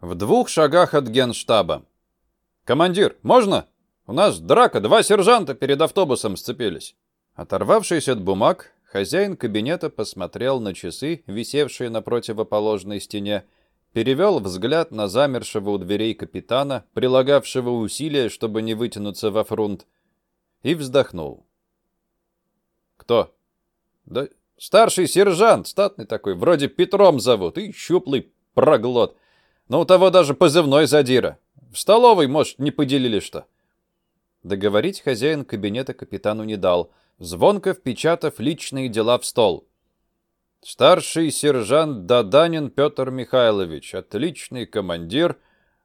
В двух шагах от генштаба. «Командир, можно? У нас драка, два сержанта перед автобусом сцепились». Оторвавшись от бумаг, хозяин кабинета посмотрел на часы, висевшие на противоположной стене, перевел взгляд на замершего у дверей капитана, прилагавшего усилия, чтобы не вытянуться во фрунт, и вздохнул. «Кто?» «Да старший сержант, статный такой, вроде Петром зовут, и щуплый проглот. Но у того даже позывной задира. В столовой, может, не поделили что». Договорить хозяин кабинета капитану не дал, звонко впечатав личные дела в стол. Старший сержант Даданин Петр Михайлович, отличный командир,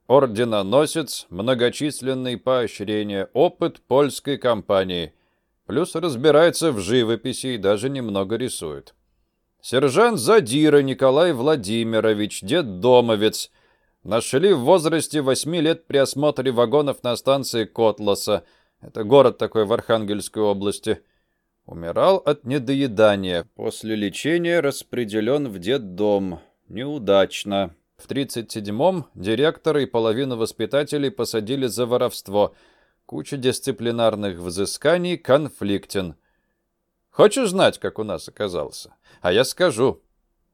орденоносец, многочисленные поощрения, опыт польской компании. Плюс разбирается в живописи и даже немного рисует. Сержант Задира Николай Владимирович, дед-домовец. Нашли в возрасте 8 лет при осмотре вагонов на станции Котласа. Это город такой в Архангельской области. Умирал от недоедания. После лечения распределен в детдом. Неудачно. В 37-м директора и половину воспитателей посадили за воровство. Куча дисциплинарных взысканий, конфликтен. Хочешь знать, как у нас оказался? А я скажу.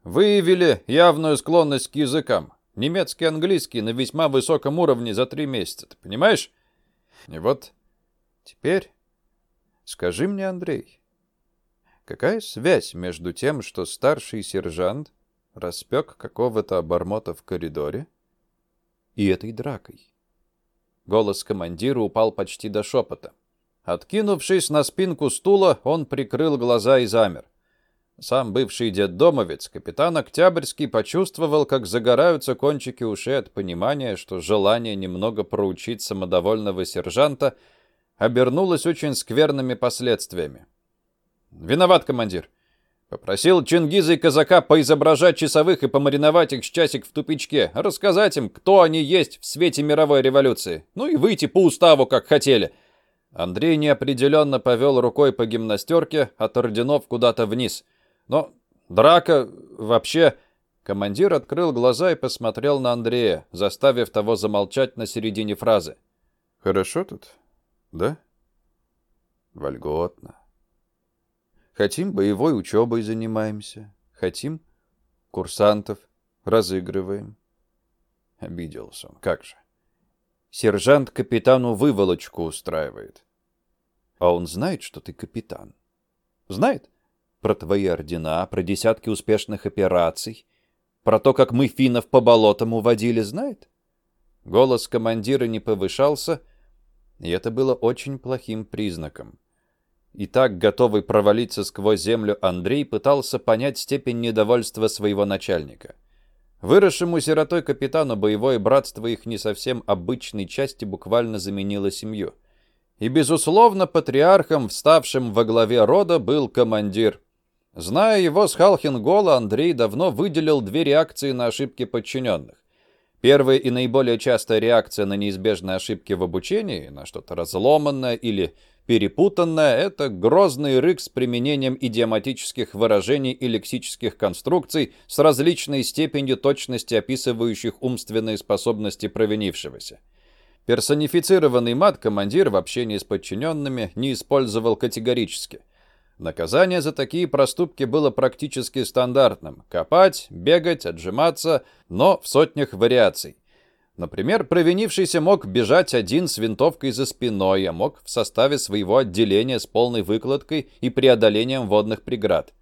Выявили явную склонность к языкам. Немецкий английский на весьма высоком уровне за три месяца. Ты понимаешь? И вот теперь скажи мне, Андрей, Какая связь между тем, что старший сержант распек какого-то обормота в коридоре, и этой дракой? Голос командира упал почти до шепота. Откинувшись на спинку стула, он прикрыл глаза и замер. Сам бывший детдомовец, капитан Октябрьский, почувствовал, как загораются кончики ушей от понимания, что желание немного проучить самодовольного сержанта обернулось очень скверными последствиями. Виноват, командир. Попросил Чингиза и казака поизображать часовых и помариновать их с часик в тупичке, рассказать им, кто они есть в свете мировой революции. Ну и выйти по уставу, как хотели. Андрей неопределенно повел рукой по гимнастерке от орденов куда-то вниз. Но драка вообще... Командир открыл глаза и посмотрел на Андрея, заставив того замолчать на середине фразы. «Хорошо тут, да?» «Вольготно». Хотим боевой учебой занимаемся. Хотим курсантов разыгрываем. Обиделся он. Как же. Сержант капитану выволочку устраивает. А он знает, что ты капитан? Знает? Про твои ордена, про десятки успешных операций, про то, как мы финнов по болотам уводили, знает? Голос командира не повышался, и это было очень плохим признаком. И так, готовый провалиться сквозь землю, Андрей пытался понять степень недовольства своего начальника. Выросшему сиротой капитану боевое братство их не совсем обычной части буквально заменило семью. И, безусловно, патриархом, вставшим во главе рода, был командир. Зная его с Халхингола, Андрей давно выделил две реакции на ошибки подчиненных. Первая и наиболее частая реакция на неизбежные ошибки в обучении, на что-то разломанное или Перепутанное — это грозный рык с применением идиоматических выражений и лексических конструкций с различной степенью точности, описывающих умственные способности провинившегося. Персонифицированный мат командир в общении с подчиненными не использовал категорически. Наказание за такие проступки было практически стандартным – копать, бегать, отжиматься, но в сотнях вариаций. Например, провинившийся мог бежать один с винтовкой за спиной, а мог в составе своего отделения с полной выкладкой и преодолением водных преград.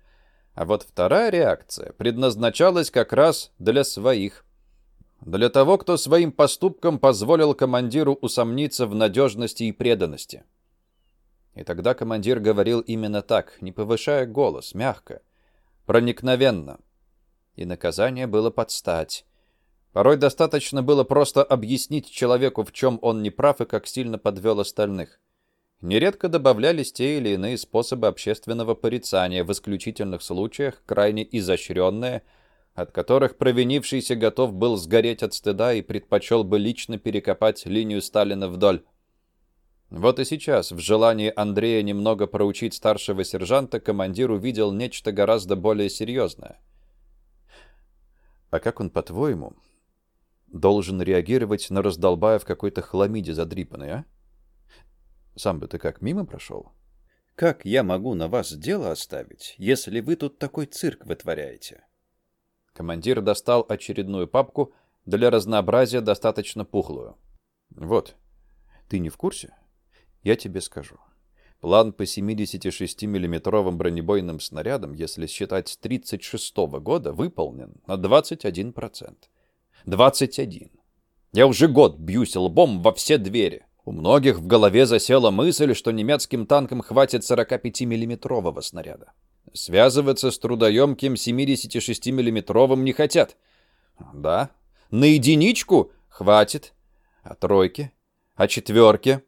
А вот вторая реакция предназначалась как раз для своих. Для того, кто своим поступком позволил командиру усомниться в надежности и преданности. И тогда командир говорил именно так, не повышая голос, мягко, проникновенно. И наказание было под стать. Порой достаточно было просто объяснить человеку, в чем он не прав и как сильно подвел остальных. Нередко добавлялись те или иные способы общественного порицания, в исключительных случаях крайне изощренные, от которых провинившийся готов был сгореть от стыда и предпочел бы лично перекопать линию Сталина вдоль. Вот и сейчас, в желании Андрея немного проучить старшего сержанта, командир увидел нечто гораздо более серьезное. «А как он, по-твоему, должен реагировать на раздолбая в какой-то хламиде задрипанной, а? Сам бы ты как, мимо прошел? Как я могу на вас дело оставить, если вы тут такой цирк вытворяете? Командир достал очередную папку, для разнообразия достаточно пухлую. Вот, ты не в курсе? Я тебе скажу. План по 76 миллиметровым бронебойным снарядам, если считать с 36 -го года, выполнен на 21%. 21. Я уже год бьюсь лбом во все двери. У многих в голове засела мысль, что немецким танкам хватит 45 миллиметрового снаряда. Связываться с трудоемким 76 миллиметровым не хотят. Да, на единичку хватит. А тройки? А четверки?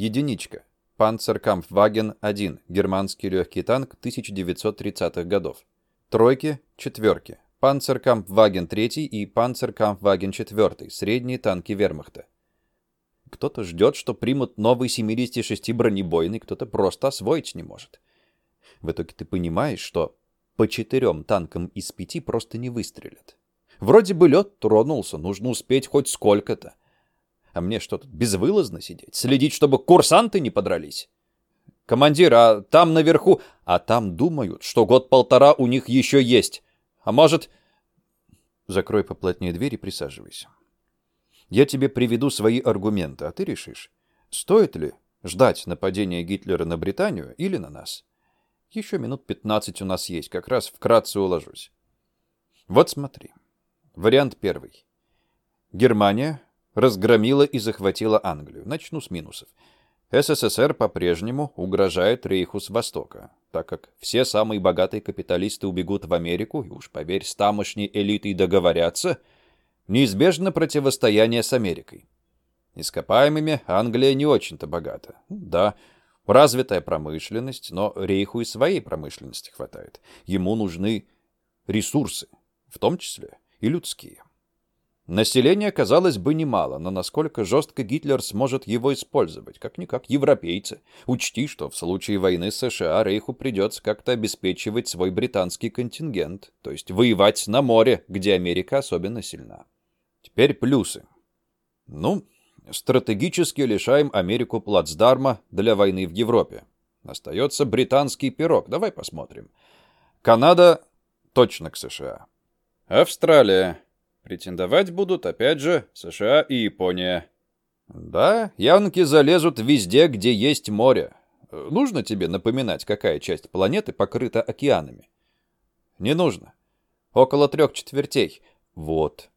Единичка. Панцеркампфваген-1, германский легкий танк 1930-х годов. Тройки, четверки. Панцеркампфваген-3 и Панцеркампфваген-4, средние танки вермахта. Кто-то ждет, что примут новый 76 бронебойный, кто-то просто освоить не может. В итоге ты понимаешь, что по четырем танкам из пяти просто не выстрелят. Вроде бы лед тронулся, нужно успеть хоть сколько-то. А мне что тут, безвылазно сидеть? Следить, чтобы курсанты не подрались? Командир, а там наверху... А там думают, что год-полтора у них еще есть. А может... Закрой поплотнее дверь и присаживайся. Я тебе приведу свои аргументы, а ты решишь, стоит ли ждать нападения Гитлера на Британию или на нас. Еще минут 15 у нас есть, как раз вкратце уложусь. Вот смотри. Вариант первый. Германия разгромила и захватила Англию. Начну с минусов. СССР по-прежнему угрожает Рейху с Востока, так как все самые богатые капиталисты убегут в Америку, и уж поверь, с тамошней элитой договорятся, неизбежно противостояние с Америкой. Ископаемыми Англия не очень-то богата. Да, развитая промышленность, но Рейху и своей промышленности хватает. Ему нужны ресурсы, в том числе и людские. Население, казалось бы, немало, но насколько жестко Гитлер сможет его использовать? Как-никак европейцы. Учти, что в случае войны США Рейху придется как-то обеспечивать свой британский контингент, то есть воевать на море, где Америка особенно сильна. Теперь плюсы. Ну, стратегически лишаем Америку плацдарма для войны в Европе. Остается британский пирог. Давай посмотрим. Канада точно к США. Австралия Претендовать будут, опять же, США и Япония. Да, янки залезут везде, где есть море. Нужно тебе напоминать, какая часть планеты покрыта океанами? Не нужно. Около трех четвертей. Вот.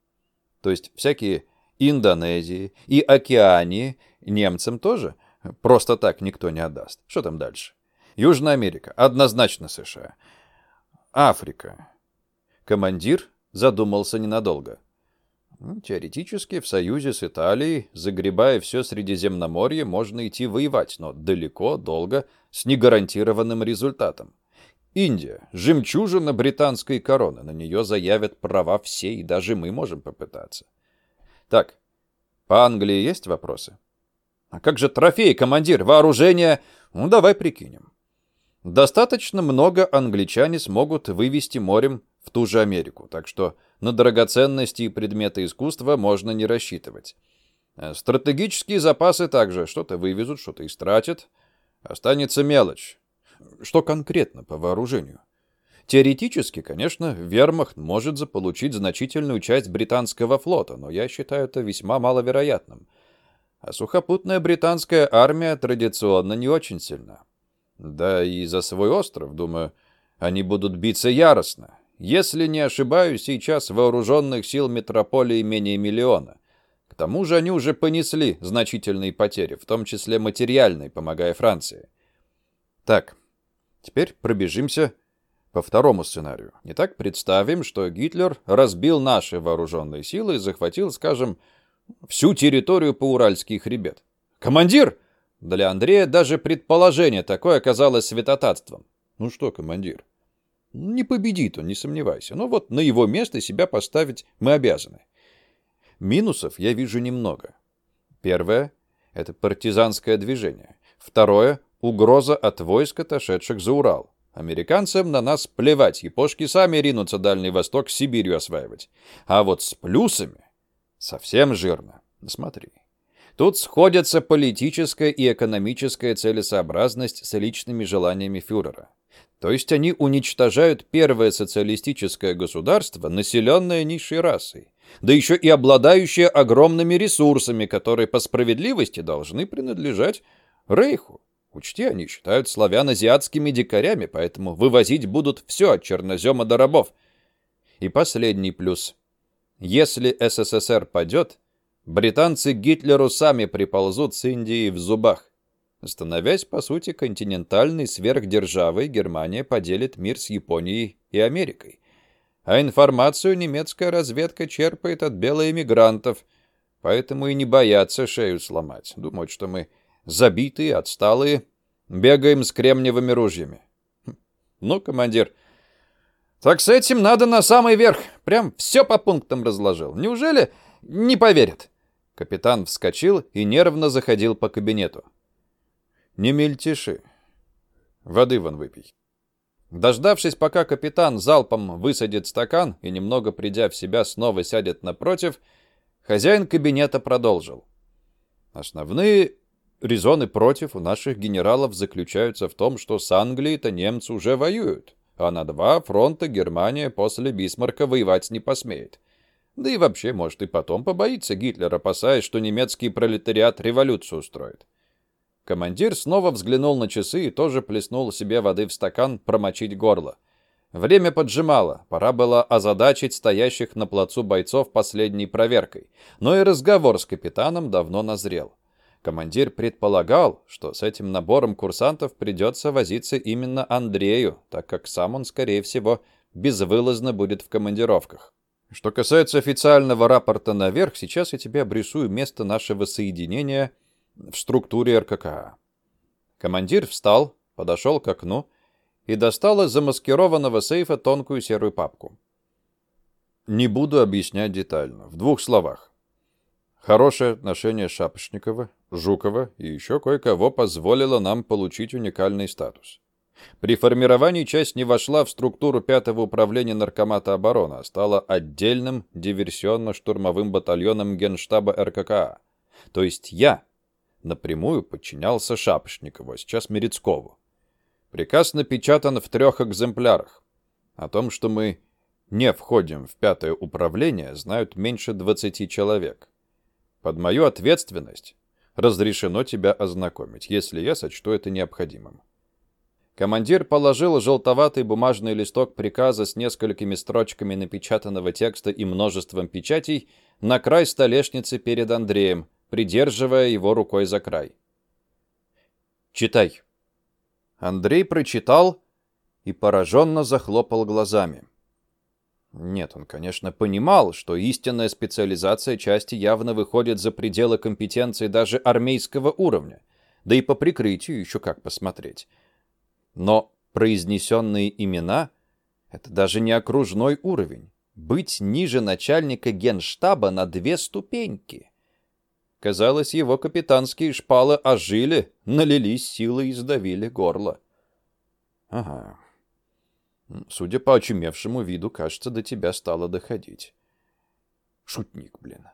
То есть всякие Индонезии и Океании немцам тоже просто так никто не отдаст. Что там дальше? Южная Америка. Однозначно США. Африка. Командир задумался ненадолго. Теоретически, в союзе с Италией, загребая все Средиземноморье, можно идти воевать, но далеко, долго, с негарантированным результатом. Индия – жемчужина британской короны, на нее заявят права все, и даже мы можем попытаться. Так, по Англии есть вопросы? А как же трофей, командир, вооружение? Ну, давай прикинем. Достаточно много англичане смогут вывести морем в ту же Америку, так что на драгоценности и предметы искусства можно не рассчитывать. Э, стратегические запасы также что-то вывезут, что-то истратят. Останется мелочь. Что конкретно по вооружению? Теоретически, конечно, вермахт может заполучить значительную часть британского флота, но я считаю это весьма маловероятным. А сухопутная британская армия традиционно не очень сильна. Да и за свой остров, думаю, они будут биться яростно, если не ошибаюсь, сейчас вооруженных сил метрополии менее миллиона. К тому же они уже понесли значительные потери, в том числе материальные, помогая Франции. Так, теперь пробежимся по второму сценарию. Не так представим, что Гитлер разбил наши вооруженные силы и захватил, скажем, всю территорию по Уральский хребет. Командир! Для Андрея даже предположение такое оказалось святотатством. Ну что, командир, не победит он, не сомневайся. Но вот на его место себя поставить мы обязаны. Минусов я вижу немного. Первое — это партизанское движение. Второе — угроза от войск, отошедших за Урал. Американцам на нас плевать, япошки сами ринутся Дальний Восток Сибирью осваивать. А вот с плюсами Совсем жирно. Смотри. Тут сходятся политическая и экономическая целесообразность с личными желаниями фюрера. То есть они уничтожают первое социалистическое государство, населенное низшей расой, да еще и обладающее огромными ресурсами, которые по справедливости должны принадлежать Рейху. Учти, они считают славян азиатскими дикарями, поэтому вывозить будут все от чернозема до рабов. И последний плюс. Если СССР падет, британцы Гитлеру сами приползут с Индией в зубах. Становясь, по сути, континентальной сверхдержавой, Германия поделит мир с Японией и Америкой. А информацию немецкая разведка черпает от белоэмигрантов, поэтому и не боятся шею сломать. Думают, что мы забитые, отсталые, бегаем с кремниевыми ружьями. Хм. Ну, командир, так с этим надо на самый верх. Прям все по пунктам разложил. Неужели не поверят? Капитан вскочил и нервно заходил по кабинету. Не мельтеши. Воды вон выпей. Дождавшись, пока капитан залпом высадит стакан и, немного придя в себя, снова сядет напротив, хозяин кабинета продолжил. Основные резоны против у наших генералов заключаются в том, что с Англией-то немцы уже воюют, а на два фронта Германия после Бисмарка воевать не посмеет. Да и вообще, может, и потом побоится Гитлер, опасаясь, что немецкий пролетариат революцию устроит. Командир снова взглянул на часы и тоже плеснул себе воды в стакан промочить горло. Время поджимало, пора было озадачить стоящих на плацу бойцов последней проверкой, но и разговор с капитаном давно назрел. Командир предполагал, что с этим набором курсантов придется возиться именно Андрею, так как сам он, скорее всего, безвылазно будет в командировках. Что касается официального рапорта наверх, сейчас я тебе обрисую место нашего соединения в структуре РККА. Командир встал, подошел к окну и достал из замаскированного сейфа тонкую серую папку. Не буду объяснять детально, в двух словах. Хорошее отношение Шапошникова, Жукова и еще кое-кого позволило нам получить уникальный статус. При формировании часть не вошла в структуру пятого управления Наркомата обороны, а стала отдельным диверсионно-штурмовым батальоном Генштаба РККА. То есть я напрямую подчинялся Шапошникову, а сейчас Мерецкову. Приказ напечатан в трех экземплярах. О том, что мы не входим в пятое управление, знают меньше 20 человек. Под мою ответственность разрешено тебя ознакомить, если я сочту это необходимым. Командир положил желтоватый бумажный листок приказа с несколькими строчками напечатанного текста и множеством печатей на край столешницы перед Андреем, придерживая его рукой за край. «Читай». Андрей прочитал и пораженно захлопал глазами. Нет, он, конечно, понимал, что истинная специализация части явно выходит за пределы компетенции даже армейского уровня, да и по прикрытию еще как посмотреть. Но произнесенные имена — это даже не окружной уровень. Быть ниже начальника генштаба на две ступеньки. Казалось, его капитанские шпалы ожили, налились силой и сдавили горло. Ага. Судя по очумевшему виду, кажется, до тебя стало доходить. Шутник, блин.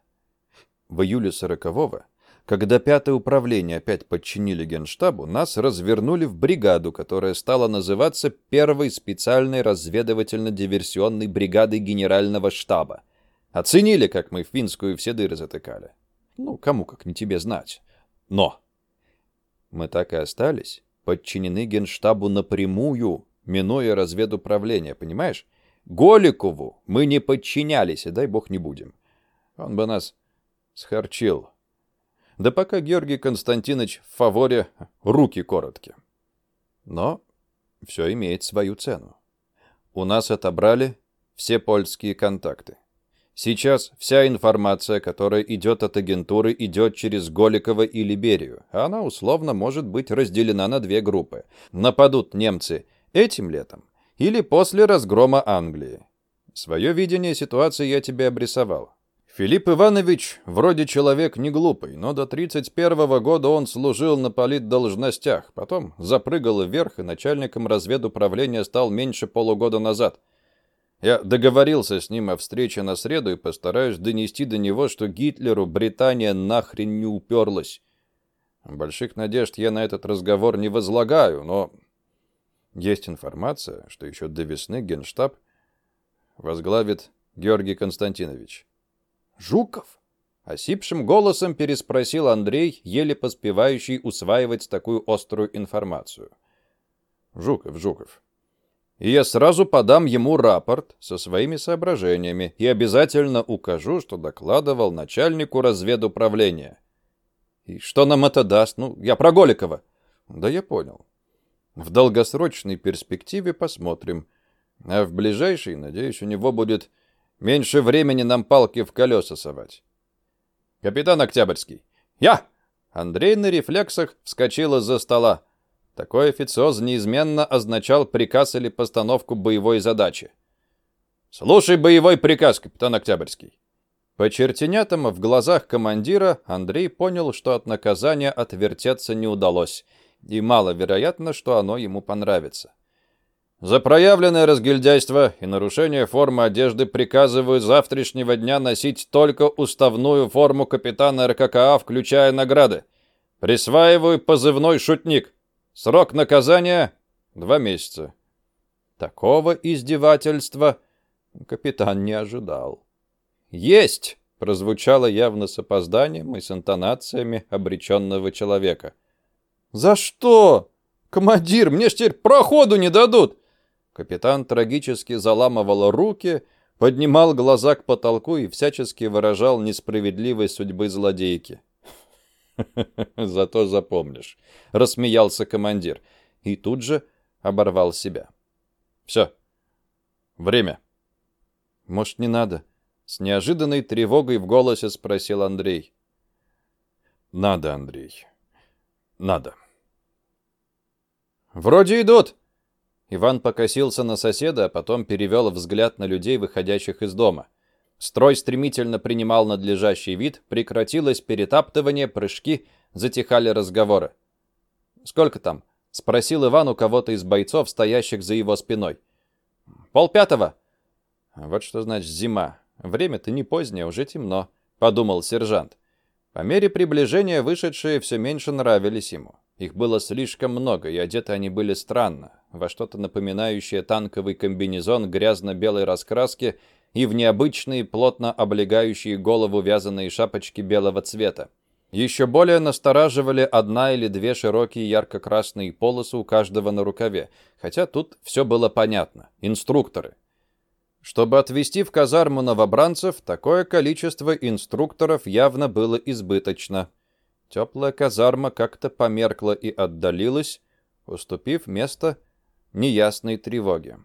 В июле сорокового, когда пятое управление опять подчинили генштабу, нас развернули в бригаду, которая стала называться первой специальной разведывательно-диверсионной бригадой генерального штаба. Оценили, как мы финскую все дыры затыкали. Ну, кому как не тебе знать. Но мы так и остались подчинены генштабу напрямую, минуя разведуправление, понимаешь? Голикову мы не подчинялись, и дай бог не будем. Он бы нас схарчил. Да пока Георгий Константинович в фаворе руки короткие. Но все имеет свою цену. У нас отобрали все польские контакты. Сейчас вся информация, которая идет от агентуры, идет через Голикова и Либерию. Она условно может быть разделена на две группы. Нападут немцы этим летом или после разгрома Англии. Свое видение ситуации я тебе обрисовал. Филипп Иванович вроде человек не глупый, но до 31 года он служил на политдолжностях, потом запрыгал вверх и начальником разведуправления стал меньше полугода назад. Я договорился с ним о встрече на среду и постараюсь донести до него, что Гитлеру Британия нахрен не уперлась. Больших надежд я на этот разговор не возлагаю, но есть информация, что еще до весны Генштаб возглавит Георгий Константинович. «Жуков?» — осипшим голосом переспросил Андрей, еле поспевающий усваивать такую острую информацию. «Жуков, Жуков. И я сразу подам ему рапорт со своими соображениями и обязательно укажу, что докладывал начальнику разведуправления. И что нам это даст? Ну, я про Голикова. Да я понял. В долгосрочной перспективе посмотрим. А в ближайшей, надеюсь, у него будет меньше времени нам палки в колеса совать. Капитан Октябрьский. Я! Андрей на рефлексах вскочил из-за стола. Такой официоз неизменно означал приказ или постановку боевой задачи. «Слушай боевой приказ, капитан Октябрьский». По чертенятам в глазах командира Андрей понял, что от наказания отвертеться не удалось, и маловероятно, что оно ему понравится. За проявленное разгильдяйство и нарушение формы одежды приказываю завтрашнего дня носить только уставную форму капитана РККА, включая награды. Присваиваю позывной «Шутник». Срок наказания — два месяца. Такого издевательства капитан не ожидал. «Есть!» — прозвучало явно с опозданием и с интонациями обреченного человека. «За что? Командир, мне ж теперь проходу не дадут!» Капитан трагически заламывал руки, поднимал глаза к потолку и всячески выражал несправедливость судьбы злодейки. Зато запомнишь. Рассмеялся командир. И тут же оборвал себя. Все. Время. Может, не надо? С неожиданной тревогой в голосе спросил Андрей. Надо, Андрей. Надо. Вроде идут. Иван покосился на соседа, а потом перевел взгляд на людей, выходящих из дома. Строй стремительно принимал надлежащий вид, прекратилось перетаптывание, прыжки, затихали разговоры. «Сколько там?» — спросил Иван у кого-то из бойцов, стоящих за его спиной. «Полпятого». «Вот что значит зима. Время-то не позднее, уже темно», — подумал сержант. По мере приближения вышедшие все меньше нравились ему. Их было слишком много, и одеты они были странно, во что-то напоминающее танковый комбинезон грязно-белой раскраски — и в необычные, плотно облегающие голову вязаные шапочки белого цвета. Еще более настораживали одна или две широкие ярко-красные полосы у каждого на рукаве, хотя тут все было понятно. Инструкторы. Чтобы отвезти в казарму новобранцев, такое количество инструкторов явно было избыточно. Теплая казарма как-то померкла и отдалилась, уступив место неясной тревоге.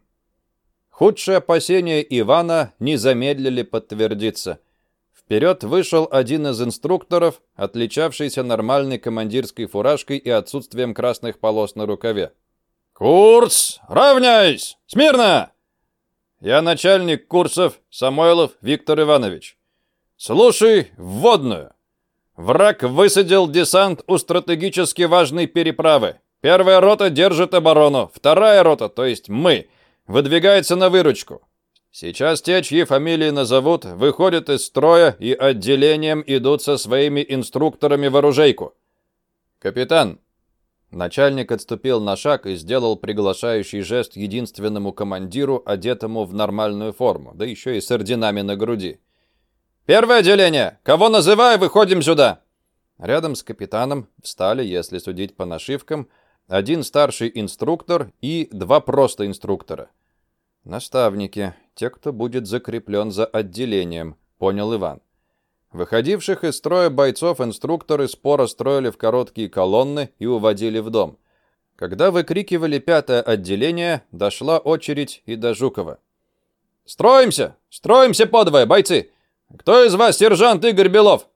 Худшие опасения Ивана не замедлили подтвердиться. Вперед вышел один из инструкторов, отличавшийся нормальной командирской фуражкой и отсутствием красных полос на рукаве. «Курс! Равняйсь! Смирно!» «Я начальник курсов Самойлов Виктор Иванович. Слушай вводную. Враг высадил десант у стратегически важной переправы. Первая рота держит оборону, вторая рота, то есть мы — выдвигается на выручку. Сейчас те, чьи фамилии назовут, выходят из строя и отделением идут со своими инструкторами в оружейку. Капитан. Начальник отступил на шаг и сделал приглашающий жест единственному командиру, одетому в нормальную форму, да еще и с орденами на груди. «Первое отделение! Кого называю, выходим сюда!» Рядом с капитаном встали, если судить по нашивкам, один старший инструктор и два просто инструктора. Наставники, те, кто будет закреплен за отделением, понял Иван. Выходивших из строя бойцов инструкторы споро строили в короткие колонны и уводили в дом. Когда выкрикивали пятое отделение, дошла очередь и до Жукова. «Строимся! Строимся подвое, бойцы! Кто из вас сержант Игорь Белов?»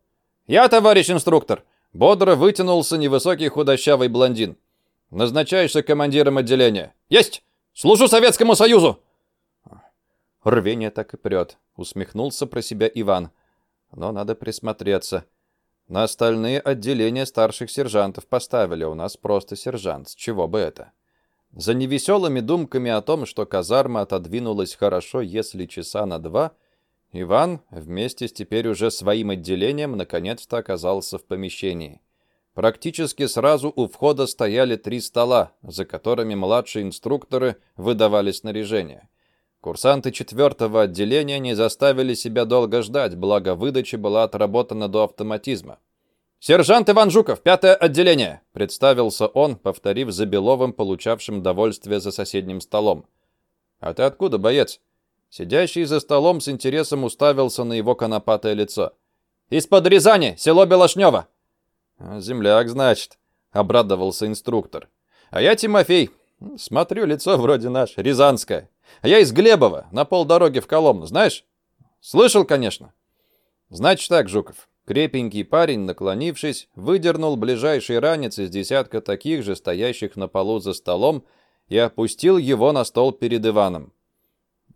«Я, товарищ инструктор!» Бодро вытянулся невысокий худощавый блондин. Назначаешься командиром отделения. Есть! Служу Советскому Союзу!» Рвение так и прет, усмехнулся про себя Иван. Но надо присмотреться. На остальные отделения старших сержантов поставили, у нас просто сержант, с чего бы это? За невеселыми думками о том, что казарма отодвинулась хорошо, если часа на два, Иван вместе с теперь уже своим отделением наконец-то оказался в помещении. Практически сразу у входа стояли три стола, за которыми младшие инструкторы выдавали снаряжение. Курсанты четвертого отделения не заставили себя долго ждать, благо выдача была отработана до автоматизма. «Сержант Иван Жуков, пятое отделение!» — представился он, повторив за Беловым, получавшим довольствие за соседним столом. «А ты откуда, боец?» Сидящий за столом с интересом уставился на его конопатое лицо. «Из-под Рязани, село Белошнево!» «Земляк, значит», — обрадовался инструктор. «А я Тимофей. Смотрю, лицо вроде наш, рязанское. А я из Глебова, на полдороги в Коломну, знаешь? Слышал, конечно». «Значит так, Жуков». Крепенький парень, наклонившись, выдернул ближайший ранец из десятка таких же, стоящих на полу за столом, и опустил его на стол перед Иваном.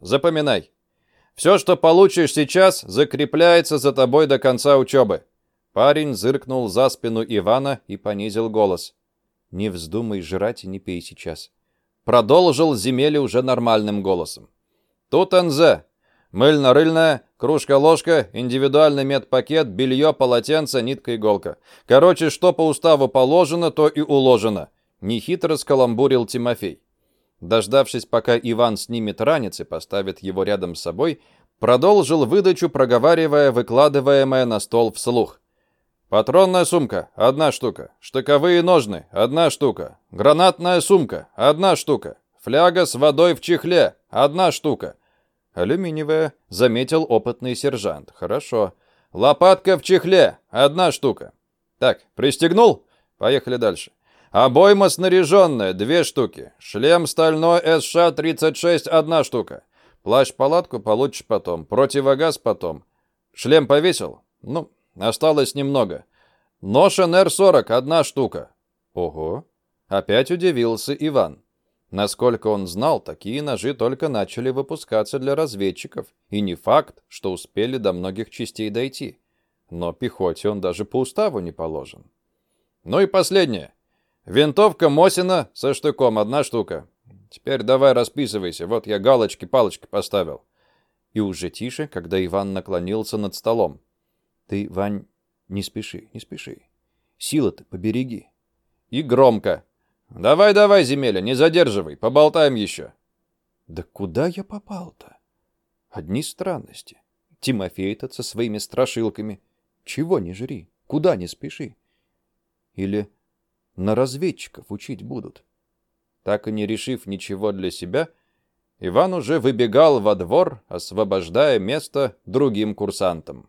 Запоминай. Все, что получишь сейчас, закрепляется за тобой до конца учебы. Парень зыркнул за спину Ивана и понизил голос. «Не вздумай жрать и не пей сейчас». Продолжил Земель уже нормальным голосом. «Тут НЗ. Мыльно-рыльная, кружка-ложка, индивидуальный медпакет, белье, полотенце, нитка, иголка. Короче, что по уставу положено, то и уложено». Нехитро скаламбурил Тимофей. Дождавшись, пока Иван снимет ранец и поставит его рядом с собой, продолжил выдачу, проговаривая выкладываемое на стол вслух. Патронная сумка – одна штука. Штыковые ножны – одна штука. Гранатная сумка – одна штука. Фляга с водой в чехле – одна штука. Алюминиевая, заметил опытный сержант. Хорошо. Лопатка в чехле – одна штука. Так, пристегнул? Поехали дальше. Обойма снаряженная, две штуки. Шлем стальной СШ-36, одна штука. Плащ-палатку получишь потом. Противогаз потом. Шлем повесил? Ну, осталось немного. Нож НР-40, одна штука. Ого. Опять удивился Иван. Насколько он знал, такие ножи только начали выпускаться для разведчиков, и не факт, что успели до многих частей дойти. Но пехоте он даже по уставу не положен. Ну и последнее. Винтовка Мосина со штыком, одна штука. Теперь давай расписывайся, вот я галочки-палочки поставил. И уже тише, когда Иван наклонился над столом. Ты, Вань, не спеши, не спеши. Силы-то побереги. И громко. Давай-давай, земеля, не задерживай, поболтаем еще. Да куда я попал-то? Одни странности. Тимофей этот со своими страшилками. Чего не жри, куда не спеши. Или на разведчиков учить будут. Так и не решив ничего для себя, Иван уже выбегал во двор, освобождая место другим курсантам.